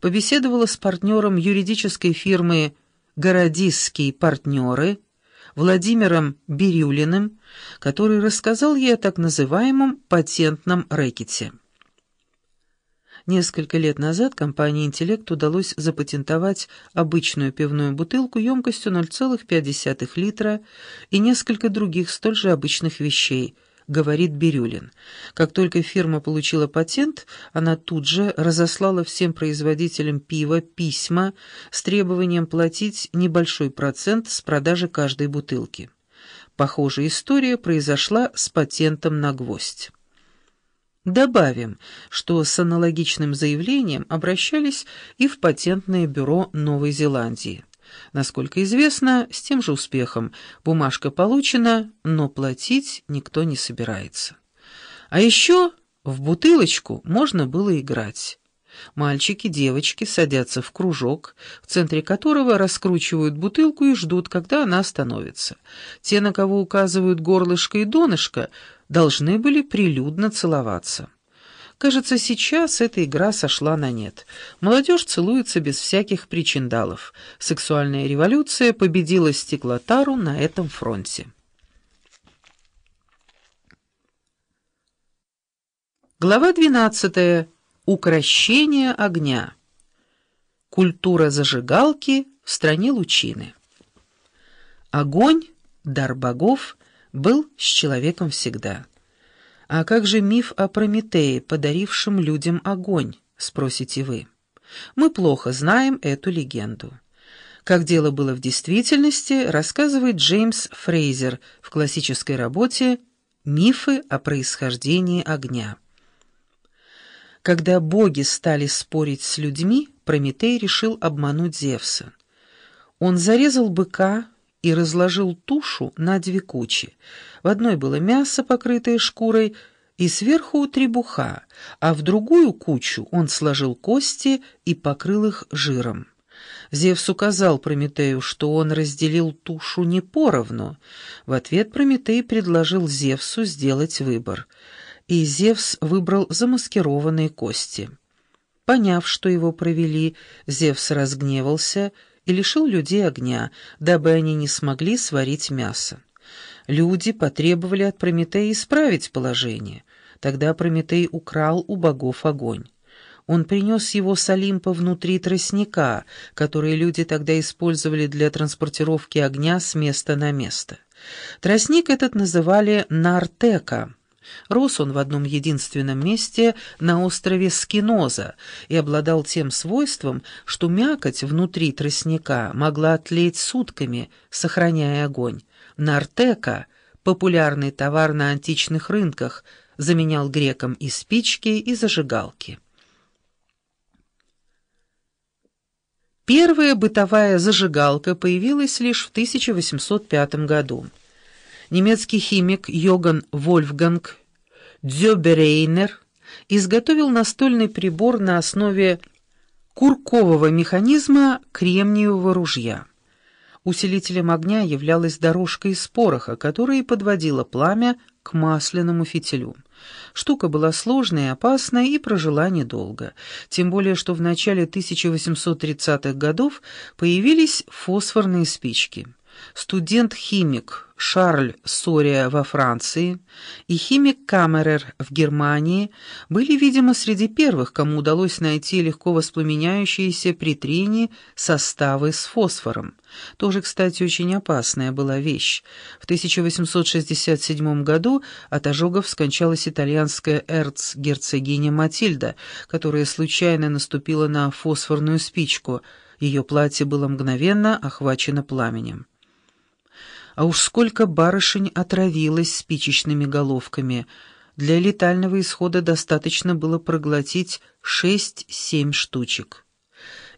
побеседовала с партнером юридической фирмы «Городисские партнеры» Владимиром Бирюлиным, который рассказал ей о так называемом патентном рэкете. Несколько лет назад компании «Интеллект» удалось запатентовать обычную пивную бутылку емкостью 0,5 литра и несколько других столь же обычных вещей – говорит Бирюлин. Как только фирма получила патент, она тут же разослала всем производителям пива письма с требованием платить небольшой процент с продажи каждой бутылки. Похожая история произошла с патентом на гвоздь. Добавим, что с аналогичным заявлением обращались и в патентное бюро Новой Зеландии. Насколько известно, с тем же успехом бумажка получена, но платить никто не собирается. А еще в бутылочку можно было играть. Мальчики, девочки садятся в кружок, в центре которого раскручивают бутылку и ждут, когда она остановится. Те, на кого указывают горлышко и донышко, должны были прилюдно целоваться. Кажется, сейчас эта игра сошла на нет. Молодежь целуется без всяких причиндалов. Сексуальная революция победила стеклотару на этом фронте. Глава 12. Укращение огня. Культура зажигалки в стране лучины. Огонь, дар богов, был с человеком всегда. «А как же миф о Прометее, подарившем людям огонь?» — спросите вы. Мы плохо знаем эту легенду. Как дело было в действительности, рассказывает Джеймс Фрейзер в классической работе «Мифы о происхождении огня». Когда боги стали спорить с людьми, Прометей решил обмануть Зевса. Он зарезал быка и разложил тушу на две кучи. В одной было мясо, покрытое шкурой, и сверху требуха, а в другую кучу он сложил кости и покрыл их жиром. Зевс указал Прометею, что он разделил тушу не поровну. В ответ Прометей предложил Зевсу сделать выбор, и Зевс выбрал замаскированные кости. Поняв, что его провели, Зевс разгневался и лишил людей огня, дабы они не смогли сварить мясо. Люди потребовали от Прометея исправить положение. Тогда Прометей украл у богов огонь. Он принес его с Олимпа внутри тростника, который люди тогда использовали для транспортировки огня с места на место. Тростник этот называли Нартека. Рос он в одном единственном месте на острове Скиноза и обладал тем свойством, что мякоть внутри тростника могла тлеть сутками, сохраняя огонь. Нартека, популярный товар на античных рынках, заменял грекам и спички, и зажигалки. Первая бытовая зажигалка появилась лишь в 1805 году. Немецкий химик Йоган Вольфганг Дзёберейнер изготовил настольный прибор на основе куркового механизма кремниевого ружья. Усилителем огня являлась дорожка из пороха, которая подводила пламя к масляному фитилю. Штука была сложная и опасная и прожила недолго, тем более что в начале 1830-х годов появились фосфорные спички. Студент-химик Шарль Сория во Франции и химик Камерер в Германии были, видимо, среди первых, кому удалось найти легко воспламеняющиеся при трении составы с фосфором. Тоже, кстати, очень опасная была вещь. В 1867 году от ожогов скончалась итальянская эрцгерцогиня Матильда, которая случайно наступила на фосфорную спичку. Ее платье было мгновенно охвачено пламенем. А уж сколько барышень отравилось спичечными головками. Для летального исхода достаточно было проглотить шесть-семь штучек.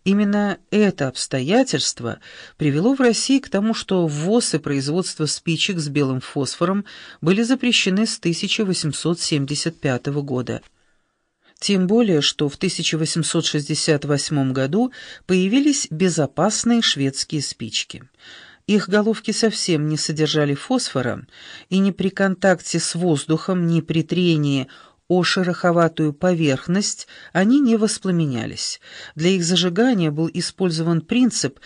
Именно это обстоятельство привело в России к тому, что ввоз и производство спичек с белым фосфором были запрещены с 1875 года. Тем более, что в 1868 году появились безопасные шведские спички. Их головки совсем не содержали фосфора, и ни при контакте с воздухом, ни при трении о шероховатую поверхность они не воспламенялись. Для их зажигания был использован принцип,